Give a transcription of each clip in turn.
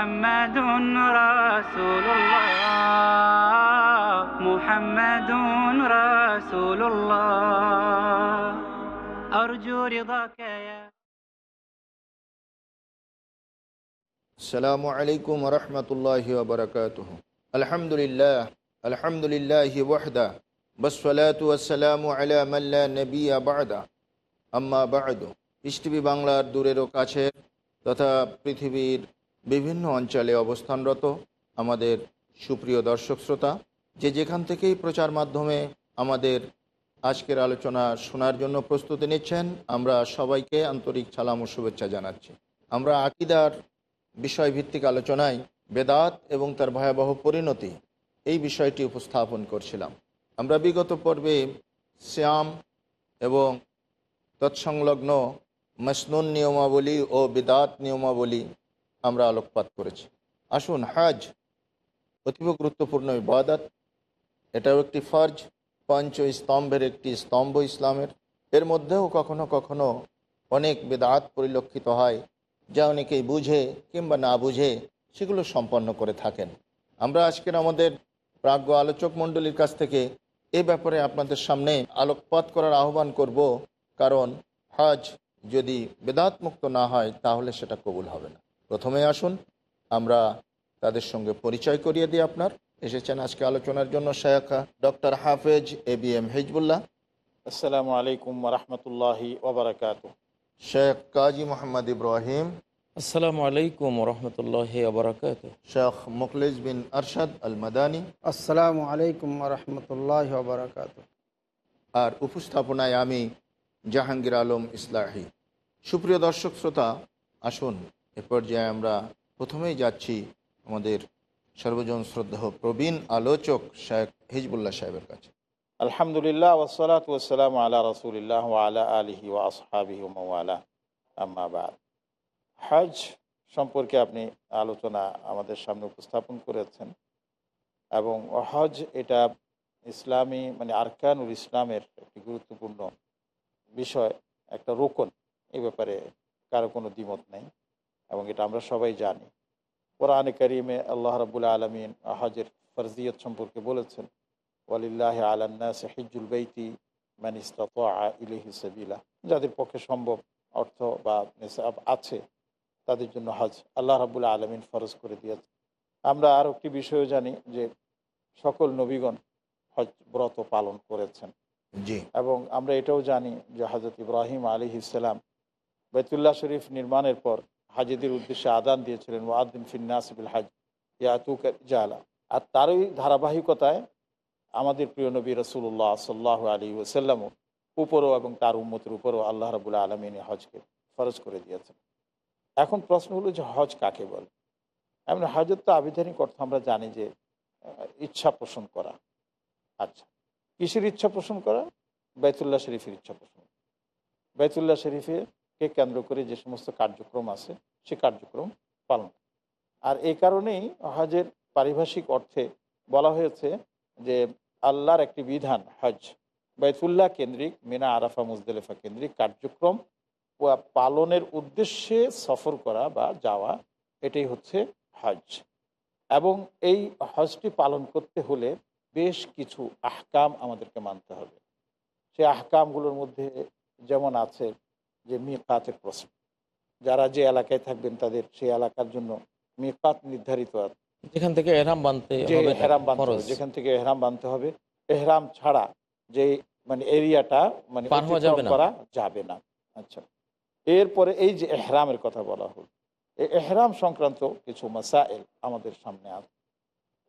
محمد رسول الله محمد رسول الله أرجو رضاك يا السلام عليكم ورحمة الله وبركاته الحمد لله الحمد لله وحده والصلاة والسلام على من لا نبي بعد أما بعد পৃষ্টিভি বাংলার দূরের ও কাছের তথা পৃথিবীর বিভিন্ন অঞ্চলে অবস্থানরত আমাদের সুপ্রিয় দর্শক শ্রোতা, যে যেখান থেকেই প্রচার মাধ্যমে আমাদের আজকের আলোচনা শোনার জন্য প্রস্তুতি নিচ্ছেন, আমরা সবাইকে আন্তরিক সালাম ও শুভেচ্ছা জানাচ্ছি। আমরা আকিদার বিষয়ভিত্তিক আলোচনায় বেদাত এবং তার ভয়াবহ পরিণতি এই বিষয়টি উপস্থাপন করছিলাম। আমরা বিগত পর্বে শ্যাম এবং তৎসংলগ্ন মসনুন নিয়মাবলী ও বেদাত নিয়মাবলী আমরা আলোকপাত করেছি। আসুন, হাজ, অতীব গুরুত্বপূর্ণ ইবাদত। এটাও একটি ফর্জ, পঞ্চ স্তম্ভের একটি স্তম্ভ ইসলামের। এর মধ্যেও কখনো কখনো অনেক বেদাত পরিলক্ষিত হয়, যা অনেকেই বুঝে কিংবা না বুঝে সেগুলো সম্পন্ন করে থাকেন। আমরা আজকের আমাদের প্রাজ্ঞ আলোচক মণ্ডলীর কাছ থেকে এ ব্যাপারে আপনাদের সামনে আলোকপাত করার আহ্বান করব, কারণ হজ যদি বেদাত মুক্ত না হয়, তাহলে সেটা কবুল হবে না। প্রথমে আসুন আমরা তাদের সঙ্গে পরিচয় করিয়ে দিই আপনার। এসেছেন আজকে আলোচনার জন্য শেখা doctor Hafez A B M Hezbollah. আসসালামু আলাইকুম রহমতুল্লাহি ওবরাকাত শেখ কাজী মোহাম্মদ ইব্রাহিম। আসসালামু আলাইকুম রহমতুল্লাহ আবরাকাত শেখ মুখলিজ বিন আরশাদ আল মাদানী আসসালামু আলাইকুম রহমতুল্লাহ বারকাত আর উপস্থাপনায় আমি জাহাঙ্গীর আলম ইসলাহি। সুপ্রিয় দর্শক শ্রোতা আসুন এ পর্যায়ে আমরা প্রথমেই যাচ্ছি আমাদের সর্বজন শ্রদ্ধা প্রবীণ আলোচক শেখ হিজবুল্লাহ সাহেবের কাছে। আলহামদুলিল্লাহ ওসলাত ওসালাম আলা রসুলিল্লাহ আলা আলিহি ও মালা আম্মাবাদ হজ সম্পর্কে আপনি আলোচনা আমাদের সামনে উপস্থাপন করেছেন এবং হজ এটা ইসলামী মানে আরকানুল ইসলামের একটি গুরুত্বপূর্ণ বিষয়, একটা রোকন। এই ব্যাপারে কারও কোনো দ্বিমত নেই। এবং এটা আমরা সবাই জানি। কোরআনে করিমে আল্লাহ রাবুল আলমিন হজের ফরজিয়ত সম্পর্কে বলেছেন ওয়ালিল্লাহ আলান্নাস হিজুল বৈতি ম্যানিস্তা ইলহি সাবিলা। যাদের পক্ষে সম্ভব অর্থ বা নেশাব আছে তাদের জন্য হজ আল্লাহ রাবুল আলমিন ফরজ করে দিয়েছে আমরা আরও একটি বিষয়ও জানি যে সকল নবীগণ হজ ব্রত পালন করেছেন। জি। এবং আমরা এটাও জানি যে হজরত ইব্রাহিম আলী ইসলাম বেতুল্লাহ শরীফ নির্মাণের পর হাজিদের উদ্দেশ্যে আদান দিয়েছিলেন, ওয়াদ্দিন ফিন্নাসিবিল হাজ, ইয়াতুক জালা আর তারই ধারাবাহিকতায় আমাদের প্রিয় নবী রসুল্লাহ সাল্লাহ আলী ওসাল্লামও উপরও এবং তার উম্মতের উপরও আল্লাহ রবুল্লা আলমিন হজকে ফরজ করে দিয়েছেন। এখন প্রশ্ন হলো যে হজ কাকে বলে? এমন হজের তো আবিধানিক অর্থ আমরা জানি যে ইচ্ছা পোষণ করা। আচ্ছা কিসের ইচ্ছা পোষণ করা? বেতুল্লাহ শরীফের ইচ্ছা পোষণ। বেতুল্লাহ শরীফকে কেন্দ্র করে যে সমস্ত কার্যক্রম আছে, সে কার্যক্রম পালন আর এই কারণেই হজের পারিভাষিক অর্থে বলা হয়েছে যে আল্লাহর একটি বিধান হজ, বাইতুল্লাহ কেন্দ্রিক, মিনা, আরাফা, মুজদেলেফা কেন্দ্রিক কার্যক্রম পালনের উদ্দেশ্যে সফর করা বা যাওয়া, এটাই হচ্ছে হজ। এবং এই হজটি পালন করতে হলে বেশ কিছু আহকাম আমাদেরকে মানতে হবে। সেই আহকামগুলোর মধ্যে যেমন আছে যে মিকাতের প্রশ্ন। যারা যে এলাকায় থাকবেন তাদের সেই এলাকার জন্য মিকাত নির্ধারিত আছে। যেখান থেকে এহরাম বানতে এহরাম বানতে যেখান থেকে এহরাম বানতে হবে এহরাম ছাড়া যে মানে এরিয়াটা মানে। করা যাবে না। আচ্ছা এরপরে এই যে এহরামের কথা বলা হল এই এহরাম সংক্রান্ত কিছু মাসাইল আমাদের সামনে আছে।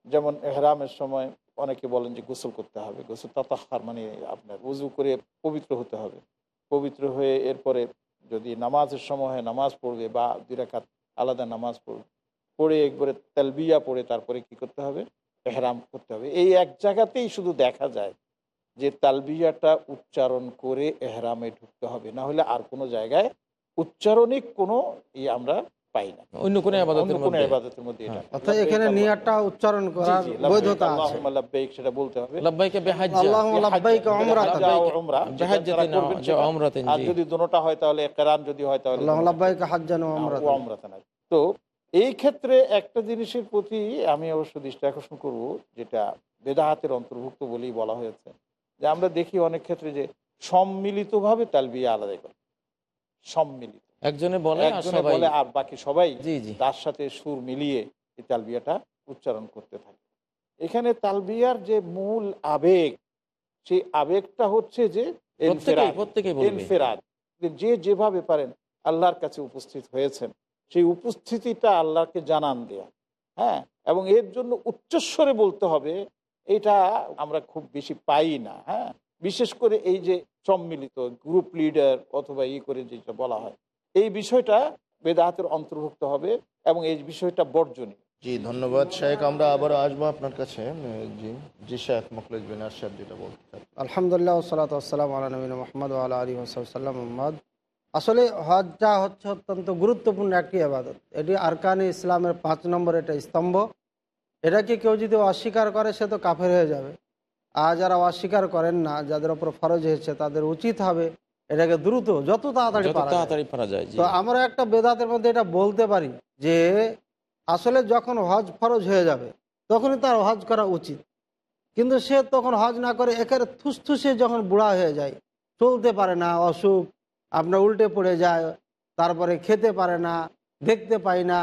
যেমন এহরামের সময় অনেকে বলেন যে গোসল করতে হবে গোসল তাতাহার মানে আপনার উজু করে পবিত্র হতে হবে। পবিত্র হয়ে এরপরে যদি নামাজের সময় হয় নামাজ পড়বে বা দুই রাকাত আলাদা নামাজ পড়বে পড়ে একবারে তেলবিয়া পড়ে তারপরে কি করতে হবে? এহরাম করতে হবে। এই এক জায়গাতেই শুধু দেখা যায় যে তালবিয়াটা উচ্চারণ করে এহরামে ঢুকতে হবে। না হলে আর কোনো জায়গায় উচ্চারণিক কোনো ই আমরা পাই না অন্য কোনো অন্য কোনো মধ্যে। মধ্যে এটা হ্যাঁ। অর্থাৎ এখানে উচ্চারণ করার বৈধতা আছে। লাব্বাইক সেটা বলতে হবে। লাব্বাইকে বেহাজ্জা। আল্লাহ লাব্বাইক উমরা, বেহাজ্জাতিন। উমরাতিন, আর যদি দুটোটা হয় তাহলে যদি হয় তাহলে আল্লাহ লাব্বাইক হাজ্জান ওয়া উমরাতান। তো এই ক্ষেত্রে একটা জিনিসের প্রতি আমি অবশ্য দৃষ্টি আকর্ষণ করব যেটা বেদাহাতের অন্তর্ভুক্ত বলেই বলা হয়েছে। যে আমরা দেখি অনেক ক্ষেত্রে যে সম্মিলিতভাবে তালবিয়া আলাদা করে। সম্মিলিত। একজনে বলে একজনে বলে আর বাকি সবাই তার সাথে সুর মিলিয়ে এই তালবিয়াটা উচ্চারণ করতে থাকে। এখানে তালবিয়ার যে মূল আবেগ সেই আবেগটা হচ্ছে যে যে যেভাবে পারেন আল্লাহর কাছে উপস্থিত হয়েছেন সেই উপস্থিতিটা আল্লাহকে জানান দেয়া। হ্যাঁ? এবং এর জন্য উচ্চস্বরে বলতে হবে এটা আমরা খুব বেশি পাই না হ্যাঁ? বিশেষ করে এই যে সম্মিলিত গ্রুপ লিডার অথবা ই করে যেটা বলা হয় এই বিষয়টা বেদাহাতের অন্তর্ভুক্ত হবে এবং এই বিষয়টা বর্জনীয়। জি ধন্যবাদ শেখ আমরা আবার আসব আপনার কাছে। উম, জি জি শেখ মুখলেজ বিন আরশাদ যেটা বলতে আলহামদুলিল্লাহ সালাত আসসালাম আলা নবীন মোহাম্মদ আল্লাহ আলী মোহাম্মদ। আসলে হজটা হচ্ছে অত্যন্ত গুরুত্বপূর্ণ একটি আবাদত এটি আরকানি ইসলামের পাঁচ নম্বর এটা স্তম্ভ। এটাকে কেউ যদি অস্বীকার করে সে তো কাফের হয়ে যাবে। আর যারা অস্বীকার করেন না যাদের ওপর ফরজ হয়েছে তাদের উচিত হবে এটাকে দ্রুত যত তাড়াতাড়ি। তাড়াতাড়ি পারা যায় তো আমরা একটা বেদাতের মধ্যে এটা বলতে পারি যে আসলে যখন হজ ফরজ হয়ে যাবে তখনই তার হজ করা উচিত। কিন্তু সে তখন হজ না করে একের থুসথুসে যখন বুড়া হয়ে যায় চলতে পারে না অসুখ আপনার উল্টে পড়ে যায় তারপরে খেতে পারে না দেখতে পায় না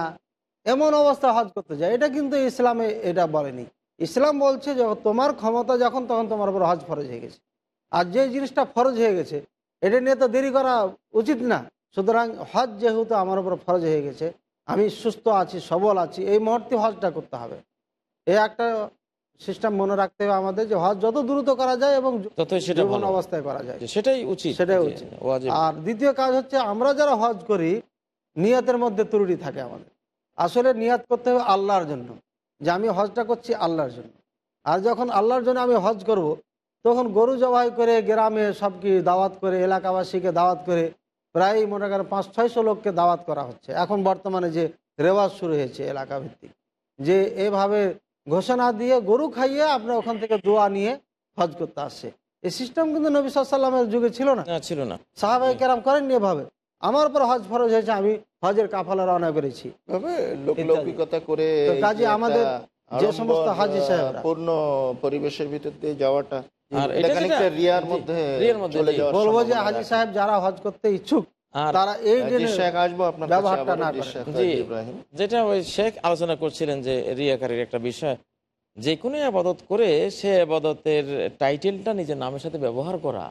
এমন অবস্থা হজ করতে যায়। এটা কিন্তু ইসলামে এটা বলেনি। ইসলাম বলছে যে তোমার ক্ষমতা যখন তখন তোমার উপর হজ ফরজ হয়ে গেছে। আর যে জিনিসটা ফরজ হয়ে গেছে এটা নিয়ে তো দেরি করা উচিত না। সুতরাং হজ যেহেতু আমার উপর ফরজ হয়ে গেছে আমি সুস্থ আছি সবল আছি এই মুহূর্তে হজটা করতে হবে। এ একটা সিস্টেম মনে রাখতে হবে আমাদের যে হজ যত দ্রুত করা যায় এবং জীবন অবস্থায় করা যায়। সেটাই উচিত। সেটাই উচিত। আর দ্বিতীয় কাজ হচ্ছে আমরা যারা হজ করি নিয়তের মধ্যে ত্রুটি থাকে আমাদের। আসলে নিয়াত করতে হবে আল্লাহর জন্য। যে আমি হজটা করছি আল্লাহর জন্য। আর যখন আল্লাহর জন্য আমি হজ করব তখন গরু জবাই করে গ্রামে সব কি দাওয়াত করে এলাকাবাসীকে দাওয়াত করে প্রায় মনে করেন পাঁচ ছয়শো লোককে দাওয়াত করা হচ্ছে। এখন বর্তমানে যে রেওয়াজ শুরু হয়েছে এলাকা ভিত্তিক যে এভাবে ঘোষণা দিয়ে গরু খাইয়ে আপনার ওখান থেকে দোয়া নিয়ে হজ করতে আসছে। এই সিস্টেম কিন্তু নবী সাল্লামের যুগে ছিল না। না ছিল না। সাহাবাই কেরাম করেননি এভাবে। আমার উপর হজ ফরজ হয়েছে আমি হজের কাফালা রওনা করেছি। করে কাজী আমাদের যে সমস্ত হাজি সাহেব পূর্ণ পরিবেশের ভিতর দিয়ে যাওয়াটা আর এটা এটা খানিকটা যেটা- রিয়ার মধ্যে রিয়ার মধ্যে, চলে জি। যাওয়ার বলব যে সম্ভাবনা হাজি সাহেব যারা হজ করতে ইচ্ছুক তারা এই শেখ আসব আপনার ব্যবহারটা না জি, করে। শেখ জি। ইব্রাহিম। যেটা ওই শেখ আলোচনা করছিলেন যে রিয়াকারীর একটা বিষয় যে কোনো আবাদত করে সে আবাদতের টাইটেলটা নিজের নামের সাথে ব্যবহার করা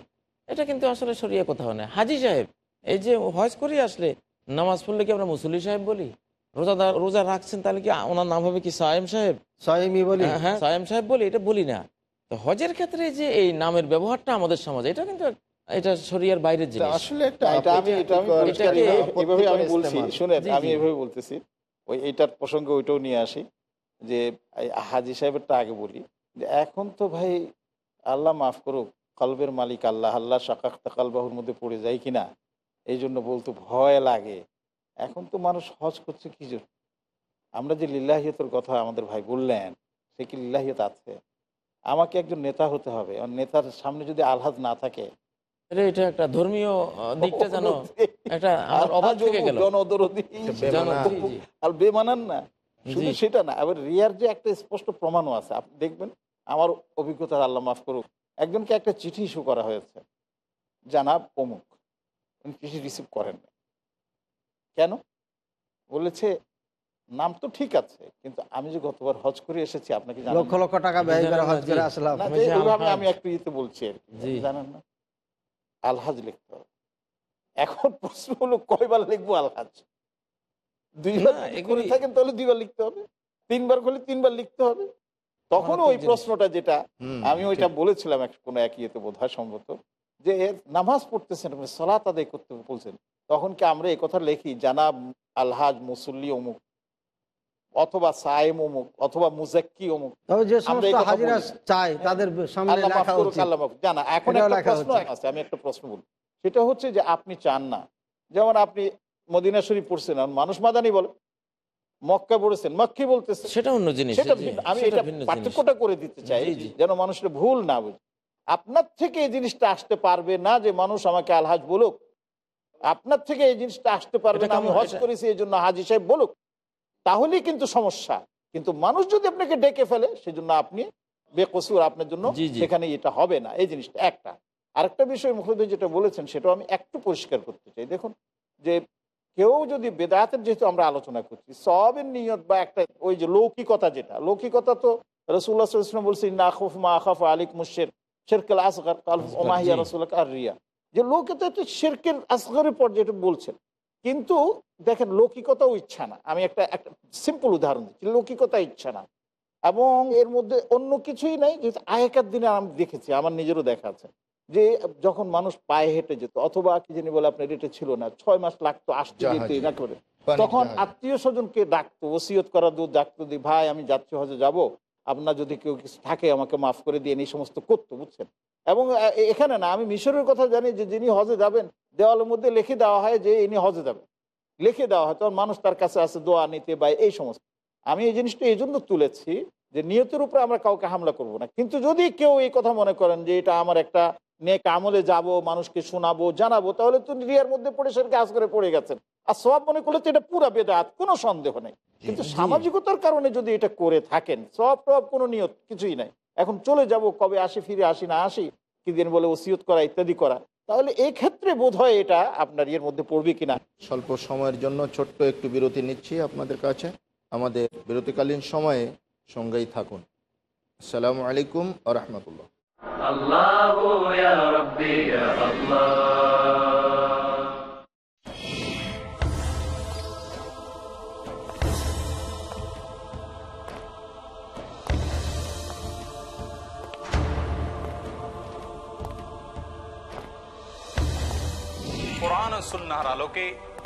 এটা কিন্তু আসলে সরিয়ে কোথাও নেই। হাজি সাহেব এই যে হজ করে আসলে নামাজ পড়লে কি আমরা মুসল্লি সাহেব বলি? রোজাদার রোজা রাখছেন তাহলে কি ওনার নাম হবে কি সায়েম সাহেব? সহিমি বলি। হ্যাঁ, হ্যাঁ সায়েম সাহেব বলি এটা বলি না। তো হজের ক্ষেত্রে যে এই নামের ব্যবহারটা আমাদের সমাজে এটা কিন্তু এটা শরিয়ার বাইরের জিনিস। আসলে একটা আমি এটা আমি এভাবে- বলছি শুনেন আমি। এভাবে বলতেছি ওই এইটার প্রসঙ্গে ওইটাও নিয়ে আসি যে হাজি সাহেবেরটা আগে বলি যে এখন তো ভাই আল্লাহ মাফ করুক কলবের মালিক আল্লাহ আল্লাহ শাকাক তাকালবাহুর মধ্যে পড়ে যায় কিনা এই জন্য বলতে ভয় লাগে। এখন তো মানুষ হজ করছে কি জন্য? আমরা যে লিল্লাহিয়তের কথা আমাদের ভাই বললেন সে কি লিল্লাহিয়ত আছে? আমাকে একজন নেতা হতে হবে। নেতার সামনে যদি আলহাজ না থাকে এটা এটা একটা ধর্মীয় দিকটা জানো একটা আমার থেকে গেল। জনদরদি। জানো, বেমানান। জি, জি। আর বেমানান না। শুধু সেটা না রিয়ার যে একটা স্পষ্ট প্রমাণও আছে। আপনি দেখবেন আমার অভিজ্ঞতা আল্লাহ মাফ করুক একজনকে একটা চিঠি ইস্যু করা হয়েছে। জানাব অমুক। উনি চিঠি রিসিভ করেন না কেন? বলেছে নাম তো ঠিক আছে কিন্তু আমি যে গতবার হজ করে এসেছি আপনাকে লক্ষ লক্ষ টাকা ব্যয় করে হজ করে আসলাম। আমি একটু ইতে বলছি আর কি। জানেন না? আলহাজ লিখতে হবে। এখন প্রশ্ন হলো কয়বার লিখব আলহাজ? দুইবার করে থাকেন তাহলে দুইবার লিখতে হবে। তিনবার করলে তিনবার লিখতে হবে। তখন ওই প্রশ্নটা যেটা আমি ওইটা বলেছিলাম এক কোনো এক ইয়েতে বোধ হয় সম্ভবত যে নামাজ পড়তেছেন সলাত আদায় করতে বলছেন তখন কি আমরা এই কথা লিখি জানাব আলহাজ মুসল্লি অমুক অথবা সায়েম অমুক অথবা মুজাক্কি অমুক যে সমস্ত হাজিরা চাই তাদের সামনে লেখা উচিত। আল্লাহ মাফ করুক। জানা এখন একটা প্রশ্ন আছে আমি একটা প্রশ্ন বলি। সেটা হচ্ছে যে আপনি চান না। যেমন আপনি মদিনা শরীফ পড়ছেন আর মানুষ মাদানি বলে মক্কা পড়েছেন মক্কি বলতেছে। সেটা অন্য জিনিস সেটা আমি এটা পার্থক্যটা করে দিতে চাই। যেন মানুষের ভুল না বুঝে। আপনার থেকে এই জিনিসটা আসতে পারবে না যে মানুষ আমাকে আলহাজ বলুক। আপনার থেকে এই জিনিসটা আসতে পারবে না আমি হজ করেছি এই জন্য হাজি সাহেব বলুক। তাহলেই কিন্তু সমস্যা। কিন্তু মানুষ যদি আপনাকে ডেকে ফেলে সেজন্য আপনি বেকসুর আপনার জন্য। সেখানে এটা হবে না। এই জিনিসটা একটা। আরেকটা বিষয় মুখরুদ্দিন যেটা বলেছেন সেটাও আমি একটু পরিষ্কার করতে চাই। দেখুন যে কেউ যদি বেদাতের যেহেতু আমরা আলোচনা করছি সবের নিয়ত বা একটা ওই যে লৌকিকতা যেটা লৌকিকতা তো রসুল্লাহ সাল্লাম বলছি না খুফ মা আখাফ আলিক মুশের শেরকেল আসগার কাল ওমাহিয়া রসুল্লাহ আর রিয়া যে লৌকিকতা হচ্ছে শেরকের আসগরের পর যেটা বলছেন। কিন্তু দেখেন লৌকিকতাও ইচ্ছা না। আমি একটা একটা সিম্পল উদাহরণ দিচ্ছি লৌকিকতা ইচ্ছা না। এবং এর মধ্যে অন্য কিছুই নাই যে আগেকার দিনে আমি দেখেছি আমার নিজেরও দেখা আছে যে যখন মানুষ পায়ে হেঁটে যেত অথবা কি জানি বলে আপনার এটা ছিল না ছয় মাস লাগতো আসতে যেতে না করে। তখন আত্মীয় স্বজনকে ডাকতো ওসিয়ত করা দূর ডাকতো দি ভাই আমি যাচ্ছি হজে যাব। আপনার যদি কেউ কিছু থাকে, আমাকে মাফ করে দিয়ে এই সমস্ত করতো, বুঝছেন? এবং এখানে না, আমি মিশরের কথা জানি যে যিনি হজে যাবেন, দেওয়ালের মধ্যে লিখে দেওয়া হয় যে ইনি হজে যাবেন। লিখে দেওয়া হয়, তখন মানুষ তার কাছে আছে, দোয়া নিতে বা এই সমস্ত। আমি এই জিনিসটা এই জন্য তুলেছি যে নিয়তের উপরে আমরা কাউকে হামলা করব না। কিন্তু যদি কেউ এই কথা মনে করেন যে এটা আমার একটা নেক আমলে যাব মানুষকে শোনাবো জানাব তাহলে তো রিয়ার মধ্যে পড়ে সেটাকে আজ করে পড়ে গেছেন। আর সব মনে করলে তো এটা পুরা বেদাত কোনো সন্দেহ নেই। কিন্তু সামাজিকতার কারণে যদি এটা করে থাকেন সব টব কোনো নিয়ত কিছুই নাই। এখন চলে যাব কবে আসি ফিরে আসি না আসি কি দিন বলে ওসিয়ত করা ইত্যাদি করা তাহলে এই ক্ষেত্রে বোধ হয় এটা আপনার ইয়ের মধ্যে পড়বে কিনা? স্বল্প সময়ের জন্য ছোট্ট একটু বিরতি নিচ্ছি আপনাদের কাছে। আমাদের বিরতিকালীন সময়ে সঙ্গেই থাকুন। আসসালামু আলাইকুম আ রহমতুল্লাহ। কোরআন সুন্নাহার আলোকে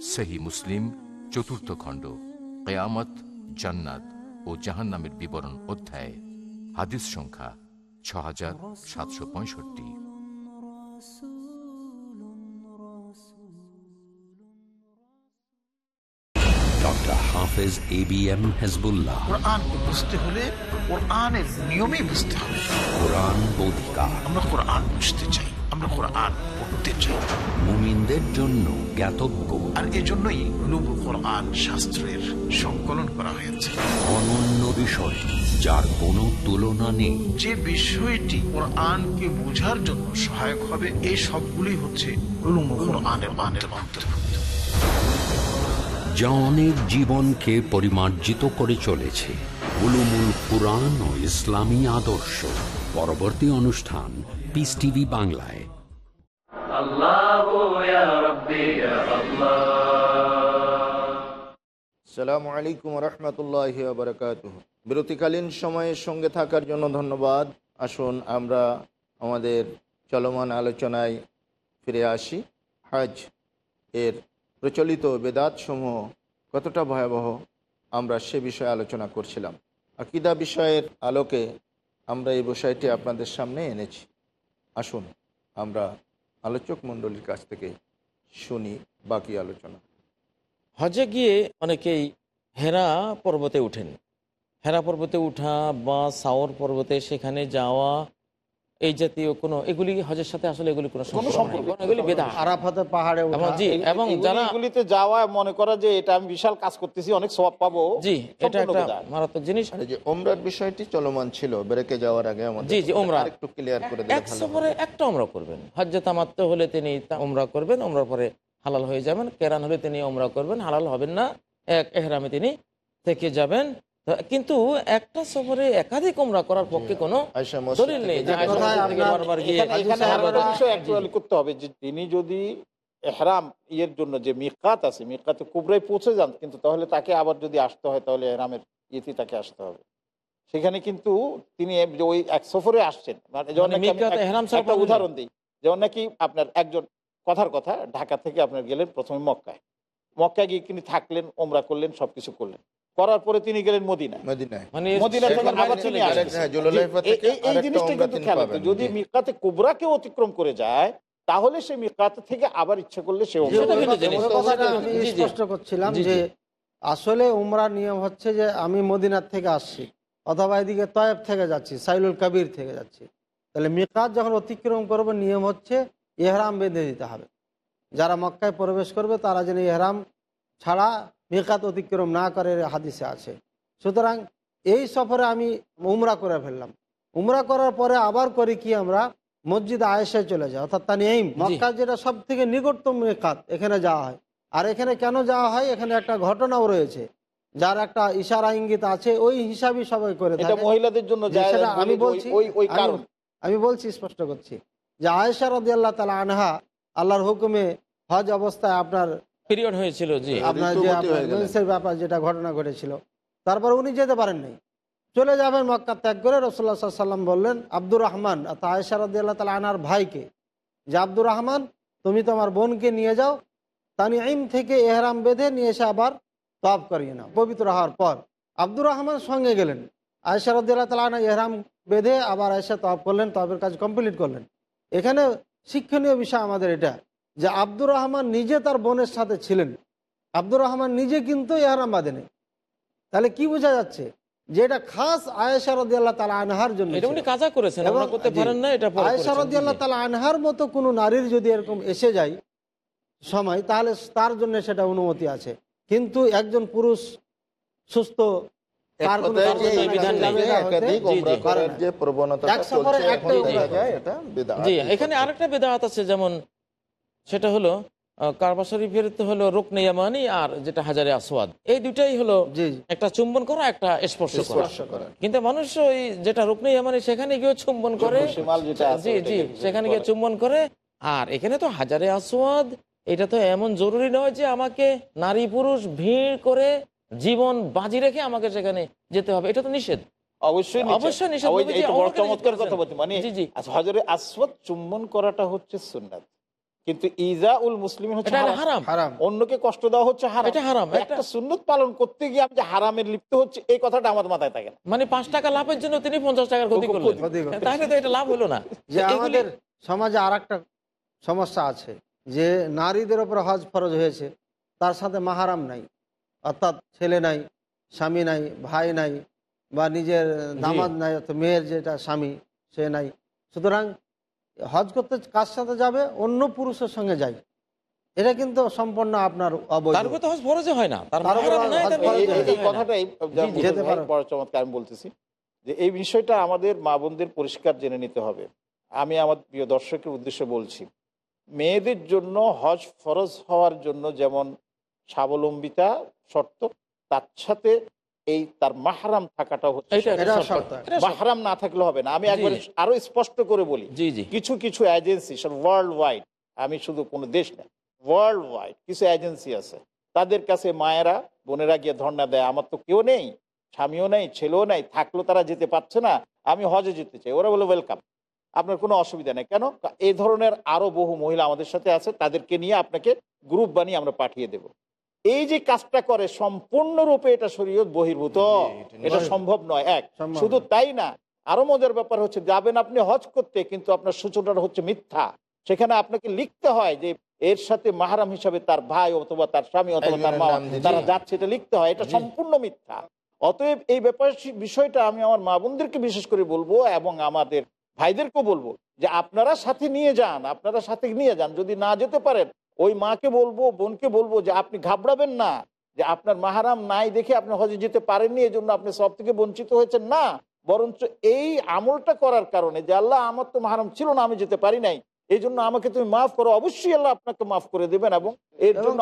সেহি মুসলিম চতুর্থ খণ্ড কেয়ামত জান্নাত ও জাহান্নামের বিবরণ অধ্যায় হাদিস সংখ্যা ছ হাজার সাতশো পঁয়ষট্টি। Doctor Hafez A B M Hezbollah. কোরআনকে বুঝতে হলে কোরআনের নিয়মে বুঝতে হবে। কোরআন বোধিকা আমরা কোরআন বুঝতে চাই। আমরা কোরআন পড়তে চাই মুমিনদের জন্য জ্ঞাতব্য। আর এজন্যই উলুমুল কোরআন শাস্ত্রের সংকলন করা হয়েছে। অনন্য বিষয় যার কোনো তুলনা নেই। যে বিষয়টি কোরআনকে বোঝার জন্য সহায়ক হবে এই সবগুলোই হচ্ছে উলুমুল কোরআনের মানের অন্তর্ভুক্ত যা অনেক জীবনকে পরিমার্জিত করে চলেছে উলুমুল কুরআন ও ইসলামী আদর্শ। পরবর্তী অনুষ্ঠান পিস টিভি বাংলায়। বিরতিকালীন সময়ের সঙ্গে থাকার জন্য ধন্যবাদ। আসুন আমরা আমাদের চলমান আলোচনায় ফিরে আসি। হজ এর প্রচলিত বেদাতসমূহ কতটা ভয়াবহ, আমরা সে বিষয়ে আলোচনা করছিলাম। আকিদা বিষয়ের আলোকে আমরা এই বিষয়টি আপনাদের সামনে এনেছি। আসুন, আমরা আলোচক মণ্ডলীর কাছ থেকে শুনি বাকি আলোচনা। হজে গিয়ে অনেকেই হেরা পর্বতে উঠেন। হেরা পর্বতে উঠা বা সাওর পর্বতে সেখানে যাওয়া এই জাতীয় কোনো এগুলি হজের সাথে আসলে এগুলি কোনো সম্পর্ক এগুলি বেদা। আরাফাতে পাহাড়ে জি এবং যারা এগুলিতে যাওয়া মনে করা যে এটা আমি বিশাল কাজ করতেছি অনেক সব পাবো জি এটা একটা মারাত্মক জিনিস। যে ওমরার বিষয়টি চলমান ছিল বেরেকে যাওয়ার আগে আমাদের জি, জি, ওমরা। একটু ক্লিয়ার করে দিলে এক সফরে একটা ওমরা করবেন। হজ্জে তামাত্ম হলে তিনি ওমরা করবেন ওমরার পরে হালাল হয়ে যাবেন। কেরান হলে তিনি ওমরা করবেন হালাল হবেন না। এক এহরামে তিনি থেকে যাবেন। কিন্তু একটা সফরে একাধিক ওমরা করার পক্ষে কোনো দলিল নেই। করতে হবে যে তিনি যদি এহরাম ইয়ের জন্য যে মিকাত আছে মিকাতে কুবরাই পৌঁছে যান কিন্তু তাহলে তাকে আবার যদি আসতে হয় তাহলে এহরামের ইয়েতে তাকে আসতে হবে। সেখানে কিন্তু তিনি ওই এক সফরে আসছেন। মানে মানে একটা উদাহরণ দিই। যেমন নাকি আপনার একজন কথার কথা ঢাকা থেকে আপনার গেলেন প্রথমে মক্কায়। মক্কায় গিয়ে তিনি থাকলেন ওমরা করলেন সবকিছু করলেন। করার পরে তিনি গেলেন মদিনায়। মদিনায়। মানে। হ্যাঁ, এই- জিনিসটা কিন্তু যদি মিকাতে কুবরাকে অতিক্রম করে যায় তাহলে সে মিকাত থেকে আবার ইচ্ছে করলে সে। স্পষ্ট করছিলাম। যে আসলে উমরা নিয়ম হচ্ছে যে আমি মদিনার থেকে আসছি অথবা এদিকে তয়েব থেকে যাচ্ছি সাইলুল কবির থেকে যাচ্ছি। তাহলে মিকাত যখন অতিক্রম করবে নিয়ম হচ্ছে এহরাম বেঁধে দিতে হবে। যারা মক্কায় প্রবেশ করবে তারা যেন এহরাম ছাড়া মিকাত অতিক্রম না করে হাদিসে আছে। সুতরাং এই সফরে আমি উমরা করে ফেললাম। উমরা করার পরে আবার করি কি আমরা? মসজিদ আয়েশায় চলে যাই অর্থাৎ তানিয়াইম। মক্কা যেটা সব থেকে নিকটতম মেকাত এখানে যাওয়া হয়। আর এখানে কেন যাওয়া হয়? এখানে একটা ঘটনাও রয়েছে যার একটা ইশারা ইঙ্গিত আছে ওই হিসাবই সবাই করে মহিলাদের জন্য আমি বলছি আমি বলছি স্পষ্ট করছি। যে আয়েশা রদি আল্লাহ তালা আনহা আল্লাহর হুকুমে হজ অবস্থায় আপনার পিরিয়ড হয়েছিল জি। আপনার যে আপনার। মেন্সের ব্যাপার যেটা ঘটনা ঘটেছিল তারপর উনি যেতে পারেন নাই চলে যাবেন মক্কা ত্যাগ করে রসুল্লাহ সাল্লাম বললেন আব্দুর রহমান অর্থাৎ আয়েশা রদি আল্লাহ তালা আনার ভাইকে। যে আব্দুর রহমান তুমি তোমার বোনকে নিয়ে যাও তানিম থেকে এহরাম বেঁধে নিয়ে এসে আবার তফ করিয়ে নাও। পবিত্র হওয়ার পর আব্দুর রহমান সঙ্গে গেলেন। আয়েশা রদি আল্লাহ তালা আনা এহরাম বেঁধে আবার আয়েশা তফ করলেন তফের কাজ কমপ্লিট করলেন। এখানে শিক্ষণীয় বিষয় আমাদের এটা যে আব্দুর রহমান নিজে তার বোনের সাথে ছিলেন। আব্দুর রহমান নিজে কিন্তু এহরাম বাঁধেনি তাহলে কি বোঝা যাচ্ছে যে এটা খাস আয়েশা আল্লাহ তালা আনহার জন্য এটা উনি ছিল। কাজা করেছেন এবং আমরা করতে জি, পারেন না এটা পরে আয়েশা করেছেন, রদি জি, আল্লাহ তালা আনহার মতো কোনো নারীর যদি এরকম এসে যায় সময় তাহলে তার জন্য সেটা অনুমতি আছে। কিন্তু একজন পুরুষ সুস্থ এখানে আরেকটা বেদাত আছে যেমন সেটা হলো কারবা শরীফের তো হলো রুকনে ইয়ামানি আর যেটা হাজারে আসওয়াদ। এই দুটাই হলো। একটা চুম্বন করা একটা স্পর্শ করা। কিন্তু মানুষ ওই যেটা রুকনে ইয়ামানি সেখানে গিয়ে চুম্বন করে। জি জি সেখানে গিয়ে চুম্বন করে। আর এখানে তো হাজারে আসওয়াদ। এটা তো এমন জরুরি নয় যে আমাকে নারী পুরুষ ভিড় করে জীবন বাজি রেখে আমাকে সেখানে যেতে হবে। এটা তো নিষেধ। অবশ্যই অবশ্যই নিষেধ। চমৎকার কথা বলতে মানে। আসওয়াদ চুম্বন করাটা হচ্ছে সুন্নাত। কিন্তু ইজা উল মুসলিম হচ্ছে হারাম। হারাম? অন্যকে কষ্ট দেওয়া হচ্ছে হারাম। এটা হারাম। একটা সুন্নত পালন করতে গিয়ে আমি যে হারামের লিপ্ত হচ্ছে এই কথাটা আমার মাথায় থাকে না। মানে পাঁচ টাকা লাভের জন্য তিনি পঞ্চাশ টাকার ক্ষতি করলেন। তাহলে তো এটা লাভ হলো না। যে আমাদের সমাজে আর একটা সমস্যা আছে যে নারীদের ওপর হজ ফরজ হয়েছে তার সাথে মাহারাম নাই। অর্থাৎ ছেলে নাই স্বামী নাই ভাই নাই বা নিজের দামাদ নাই অর্থাৎ মেয়ের যেটা স্বামী সে নাই। সুতরাং হজ করতে কার সাথে যাবে? অন্য পুরুষের সঙ্গে যায় এটা কিন্তু সম্পূর্ণ আপনার চমৎকার আমি বলতেছি যে এই বিষয়টা আমাদের মা বোনদের পরিষ্কার জেনে নিতে হবে। আমি আমার প্রিয় দর্শকের উদ্দেশ্যে বলছি মেয়েদের জন্য হজ ফরজ হওয়ার জন্য যেমন স্বাবলম্বিতা শর্ত তার সাথে এই তার মাহারাম থাকাটা হচ্ছে। মাহারাম না থাকলে হবে না। আমি একবার আরও স্পষ্ট করে বলি। কিছু কিছু এজেন্সি সব ওয়ার্ল্ড ওয়াইড আমি শুধু কোনো দেশ না ওয়ার্ল্ড ওয়াইড কিছু এজেন্সি আছে। তাদের কাছে মায়েরা বোনেরা গিয়ে ধর্ণা দেয় আমার তো কেউ নেই স্বামীও নেই ছেলেও নেই থাকলেও তারা যেতে পারছে না আমি হজে যেতে চাই। ওরা বলে ওয়েলকাম আপনার কোনো অসুবিধা নেই। কেন? এই ধরনের আরও বহু মহিলা আমাদের সাথে আছে তাদেরকে নিয়ে আপনাকে গ্রুপ বানিয়ে আমরা পাঠিয়ে দেব। এই যে কাজটা করে সম্পূর্ণরূপে এটা শরীয়ত বহির্ভূত। এটা সম্ভব নয় এক। শুধু তাই না আরও মজার ব্যাপার হচ্ছে যাবেন আপনি হজ করতে কিন্তু আপনার সূচনাটা হচ্ছে মিথ্যা। সেখানে আপনাকে লিখতে হয় যে এর সাথে মাহারাম হিসাবে তার ভাই অথবা তার স্বামী অথবা তার মা তারা যাচ্ছে এটা লিখতে হয় এটা সম্পূর্ণ মিথ্যা। অতএব এই ব্যাপার বিষয়টা আমি আমার মা বোনদেরকে বিশেষ করে বলব এবং আমাদের ভাইদেরকেও বলব যে আপনারা সাথে নিয়ে যান আপনারা সাথে নিয়ে যান। যদি না যেতে পারেন ওই মাকে বলব বোনকে বলব যে আপনি ঘাবড়াবেন না যে আপনার মাহারাম নাই দেখে আপনি হজে যেতে পারেননি এই জন্য আপনি সব থেকে বঞ্চিত হয়েছেন। না বরঞ্চ এই আমলটা করার কারণে যে আল্লাহ আমার তো মাহারাম ছিল না আমি যেতে পারি নাই এই জন্য আমাকে তুমি মাফ করো অবশ্যই আল্লাহ আপনাকে মাফ করে দেবেন এবং এর জন্য।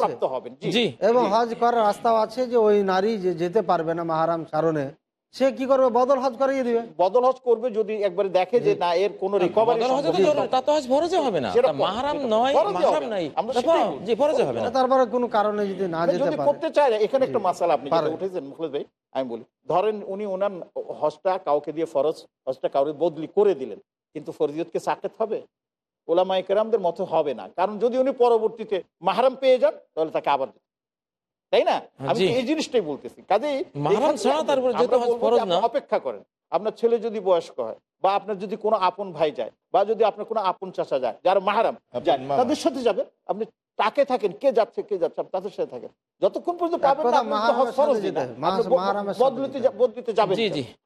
প্রাপ্ত হবেন। এবং হজ করার রাস্তাও আছে যে ওই নারী যে যেতে পারবে না মাহারাম কারণে। সে কি করবে? বদল হজ করিয়ে দিবে। বদল হজ করবে যদি একবারে দেখে যে না এর কোনো রিকভারি তো তা হজ ফরজে হবে না। মাহারাম নয় মাহারাম। নাই। জি ফরজে হবে না। তারপরে কোনো কারণে যদি না যেতে পারে। করতে চায় এখানে একটা মাসালা আপনি যেটা উঠেছেন মুখলেশ ভাই আমি বলি ধরেন উনি ওনার হজটা কাউকে দিয়ে ফরজ হজটা কাউকে বদলি করে দিলেন কিন্তু ফরজিয়তকে সাকেত হবে? ওলামাই কেরামদের মতো হবে না। কারণ যদি উনি পরবর্তীতে মাহারাম পেয়ে যান তাহলে তাকে আবার। তাই না? আমি এই জিনিসটাই বলতেছি। কাজেই। অপেক্ষা করেন। আপনার ছেলে যদি বয়স্ক হয় বা আপনার যদি কোনো আপন ভাই যায় বা যদি আপনার কোনো আপন চাচা যায় যারা মাহারাম যায় তাদের সাথে যাবে আপনি তাকে থাকেন কে যাচ্ছে কে যাচ্ছে আপনি তাদের সাথে থাকেন। যতক্ষণ পর্যন্ত পাবেন বদলিতে বদলিতে যাবেন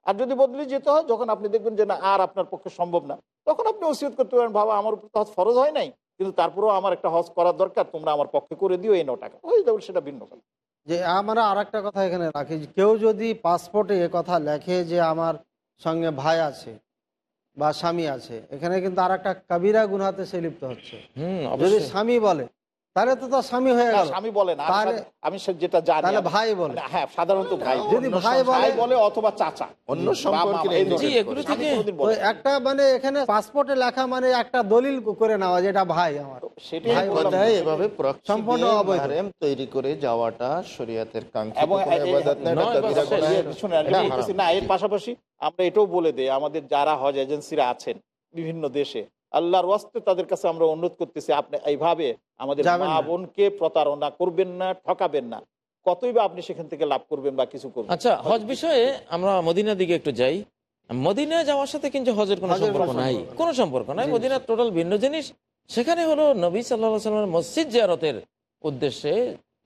আর যদি বদলি যেতে হয় যখন আপনি দেখবেন যে না আর আপনার পক্ষে সম্ভব না তখন আপনি ওসিয়ত করতে পারেন বাবা আমার উপর তো ফরজ হয় নাই। কিন্তু তারপরেও আমার একটা হজ করার দরকার তোমরা আমার পক্ষে করে দিও এই ন টাকা ওই তাহলে সেটা ভিন্ন কথা। যে আমরা আর একটা কথা এখানে রাখি কেউ যদি পাসপোর্টে এ কথা লেখে যে আমার সঙ্গে ভাই আছে বা স্বামী আছে এখানে কিন্তু আর একটা কাবিরা গুনহাতে সে লিপ্ত হচ্ছে। হুম যদি স্বামী বলে তাহলে তো তার স্বামী হয়ে গেল। স্বামী বলে না আমি যেটা জানি তাহলে ভাই বলে। হ্যাঁ সাধারণত ভাই যদি ভাই বলে- বলে অথবা চাচা। অন্য না। একটা মানে এখানে পাসপোর্টে লেখা মানে একটা দলিল করে নেওয়া যে এটা ভাই আমার। সেটাই এভাবে প্রক্সি সম্পূর্ণ অবৈধ। তৈরি করে যাওয়াটা শরীয়তের কাঙ্ক্ষিত। না এর পাশাপাশি আমরা এটাও বলে দেই আমাদের যারা হজ এজেন্সিরা আছেন বিভিন্ন দেশে আল্লাহর ওয়াস্তে তাদের কাছে আমরা অনুরোধ করতেছি আপনি এইভাবে আমাদের মা বোনকে প্রতারণা করবেন না ঠকাবেন না। কতই বা আপনি সেখান থেকে লাভ করবেন বা কিছু করবেন। আচ্ছা হজ বিষয়ে আমরা মদিনার দিকে একটু যাই। মদিনা যাওয়ার সাথে কিন্তু হজের কোনো সম্পর্ক নাই। কোনো সম্পর্ক নাই। মদিনা টোটাল ভিন্ন জিনিস। সেখানে হলো নবী সাল্লাহ সাল্লামের মসজিদ জিয়ারতের উদ্দেশ্যে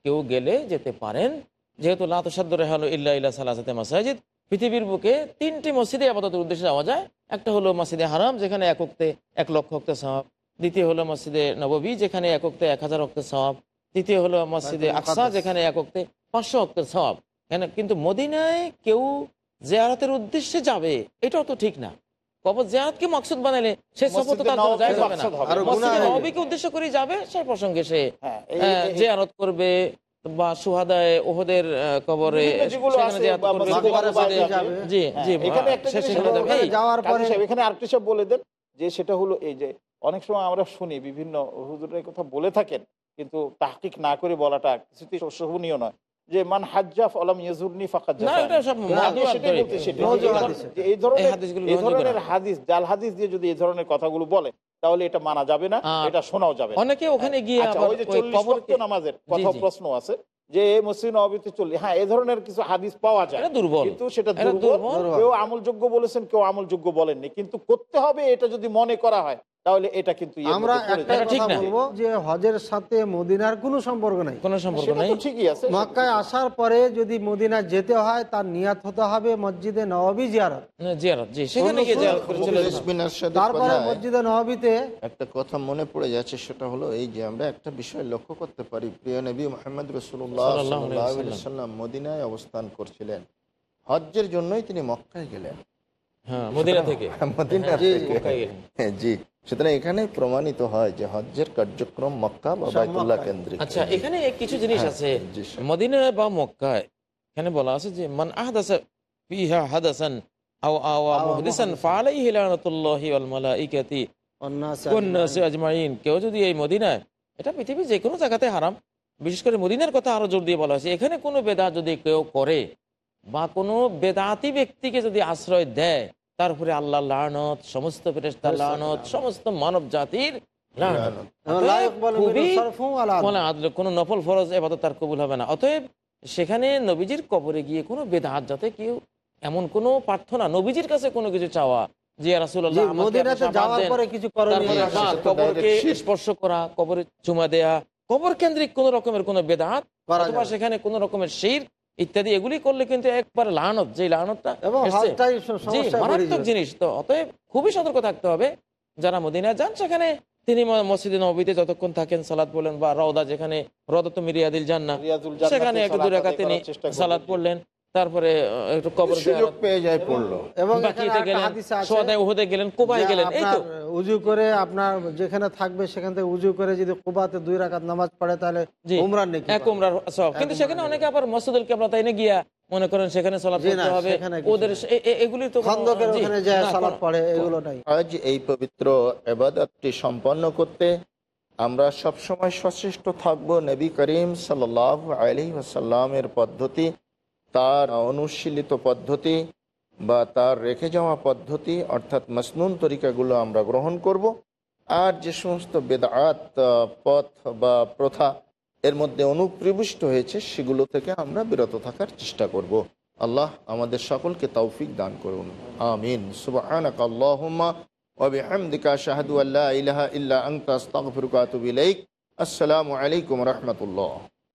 কেউ গেলে যেতে পারেন। যেহেতু লাতসাদ্দ রেহালো ইল্লা ইল্লা সালাসাতে মাসাজিদ। পৃথিবীর বুকে তিনটি মসজিদে আপাতত উদ্দেশ্যে যাওয়া যায়। একটা হলো মসজিদে হারাম যেখানে এক অক্তে এক লক্ষ অক্তে সওয়াব। দ্বিতীয় হলো মসজিদে নববী যেখানে এক অক্তে এক হাজার অক্তে সওয়াব। তৃতীয় হলো মসজিদে আকসা যেখানে এক অক্তে পাঁচশো অক্তের কেন? কিন্তু মদিনায় কেউ জেয়ারতের উদ্দেশ্যে যাবে এটাও তো ঠিক না। কবর জেয়ারতকে মকসুদ বানালে? সে সফর তো তার। উদ্দেশ্য করে যাবে প্রসঙ্গে সে হ্যাঁ আহ, করবে বা সুহাদায় ওহদের কবরে। জি হ্যাঁ, জি যাওয়ার পরে এখানে আরেকটি সব বলে দেন যে সেটা হলো এই যে অনেক সময় আমরা শুনি বিভিন্ন হুজুরের কথা বলে থাকেন কিন্তু তাহকিক না করে বলাটা কিছুতেই শোভনীয় নয়। যে মান হাজ্জাফ আলম ইয়াজুরনি ফাকাত এই হাদিসে। ধরনের এই ধরনের জাল হাদিস দিয়ে যদি এই ধরনের কথাগুলো বলে তাহলে এটা মানা যাবে না এটা শোনাও যাবে অনেকে ওখানে গিয়ে আচ্ছা ওই যে ওয়াক্ত নামাজের কথা প্রশ্ন আছে যে মসজিদ নবীতে চল্লিশ হ্যাঁ এই ধরনের কিছু হাদিস পাওয়া যায় দুর্বল। কিন্তু সেটা দুর্বল। কেউ আমলযোগ্য বলেছেন কেউ আমলযোগ্য বলেননি কিন্তু করতে হবে এটা যদি মনে করা হয়। তাহলে এটা কিন্তু আমরা একটা কথা বলব যে হজের সাথে মদিনার কোনো সম্পর্ক নাই। কোনো সম্পর্ক সেটা নাই। ঠিকই আছে। মক্কায় আসার পরে যদি মদিনা যেতে হয় তার নিয়াত হতে হবে মসজিদে নবী জিয়ারত। জিয়ারত জি সেখানে গিয়ে জিয়ারত করে চলে তারপরে মসজিদে নবীতে একটা কথা মনে পড়ে যাচ্ছে সেটা হলো এই যে আমরা একটা বিষয় লক্ষ্য করতে পারি। প্রিয় নবী মোহাম্মদ রসুল্লাহ সাল্লাল্লাহু আলাইহি ওয়াসাল্লাম। সাল্লাম মদিনায় অবস্থান করছিলেন। হজ্জের জন্যই তিনি মক্কায় গেলেন। হ্যাঁ মদিনা থেকে। মদিনা হ্যাঁ, থেকে। মক্কায় গেলেন। হ্যাঁ, জি। সুতরাং এখানে প্রমাণিত হয় যে হজ্জের কার্যক্রম মক্কা বা বাইতুল্লাহ কেন্দ্রিক। আচ্ছা এখানে কিছু জিনিস হ্যাঁ, আছে। মদিনা বা মক্কায় এখানে বলা আছে যে মান আহদাসা ফিহা হাদাসান আও আওয়া মুহদিসান। ফালাইহি লানাতুল্লাহি ওয়াল মালাইকাতি আজমাইন। কেউ যদি এই মদিনায় এটা পৃথিবীর যে কোনো জায়গাতে হারাম। বিশেষ করে মদিনের কথা আরও জোর দিয়ে বলা হয়েছে। এখানে কোনো বেদা যদি কেউ করে বা কোনো বেদাতি ব্যক্তিকে যদি আশ্রয় দেয় তারপরে আল্লাহ লানত সমস্ত ফেরেস্তা লানত সমস্ত মানব জাতির কোনো নফল ফরজ এবাদত তার কবুল হবে না। অতএব সেখানে নবীজির কবরে গিয়ে কোনো বেদাত যাতে কেউ এমন কোনো প্রার্থনা নবীজির কাছে কোনো কিছু চাওয়া কবরকে স্পর্শ করা কবরে চুমা দেয়া কবর কেন্দ্রিক কোন রকমের কোন বেদাত অথবা সেখানে কোন রকমের শির ইত্যাদি এগুলি করলে কিন্তু একবার লানত যে লানতটা মারাত্মক জিনিস। তো অতএব খুবই সতর্ক থাকতে হবে। যারা মদিনায় যান সেখানে তিনি মসজিদে নবীতে যতক্ষণ থাকেন সালাদ বলেন বা রওদা যেখানে রদত তো মিরিয়াদিল যান না সেখানে একটু দু দূরে তিনি। সালাদ পড়লেন। তারপরে একটু কবর সুযোগ পেয়ে যায় পড়ল। এবং গেলেন হাদিসে উহুদে গেলেন কোবায় গেলেন এই তো। উজু করে আপনার যেখানে থাকবে সেখান থেকে উজু করে যদি কুবাতে দুই রাকাত নামাজ পড়ে তাহলে উমরার নেকি এক উমরার সব কিন্তু সেখানে অনেকে আবার মসজিদুল কেবলা তাইনে গিয়া মনে করেন সেখানে সালাত করতে হবে। ওদের এগুলি তো খন্দকের ওখানে যায় কোনো- পড়ে এগুলো নাই। আজ এই পবিত্র এবাদতটি সম্পন্ন করতে আমরা সবসময় সচেষ্ট থাকব। নবী করিম সাল্লাহ আলি আসাল্লামের পদ্ধতি তার অনুশীলিত পদ্ধতি বা তার রেখে যাওয়া পদ্ধতি, অর্থাৎ মসনুন তরিকাগুলো আমরা গ্রহণ করব। আর যে সমস্ত বেদাত, পথ বা প্রথা এর মধ্যে অনুপ্রবিষ্ট হয়েছে, সেগুলো থেকে আমরা বিরত থাকার চেষ্টা করব। আল্লাহ আমাদের সকলকে তৌফিক দান করুন। আমিন। আসসালামু আলাইকুম রাহমাতুল্লাহ।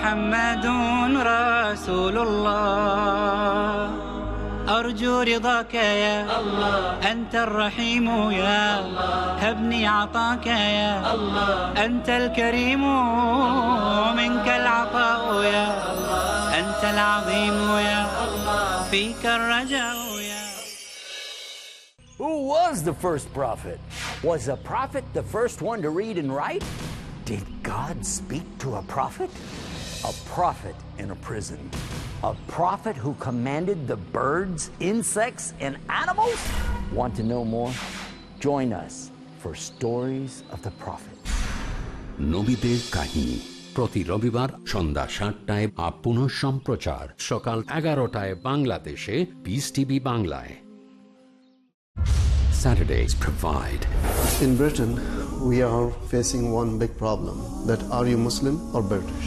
محمد رسول الله أرجو رضاك يا الله أنت الرحيم يا الله هبني عطاك يا الله أنت الكريم منك العطاء يا الله أنت العظيم يا الله فيك الرجاء يا Who was the first prophet? Was a prophet the first one to read and write? Did God speak to a prophet? A prophet in a prison. A prophet who commanded the birds, insects, and animals? Want to know more? Join us for Stories of the Prophet. নবীদের কাহিনী প্রতি রবিবার সন্ধ্যা সাতটায় up পুনঃ সম্প্রচার সকাল এগারোটায় বাংলাদেশে পিস টিভি বাংলায় Saturdays provide In Britain, we are facing one big problem that are you Muslim or British?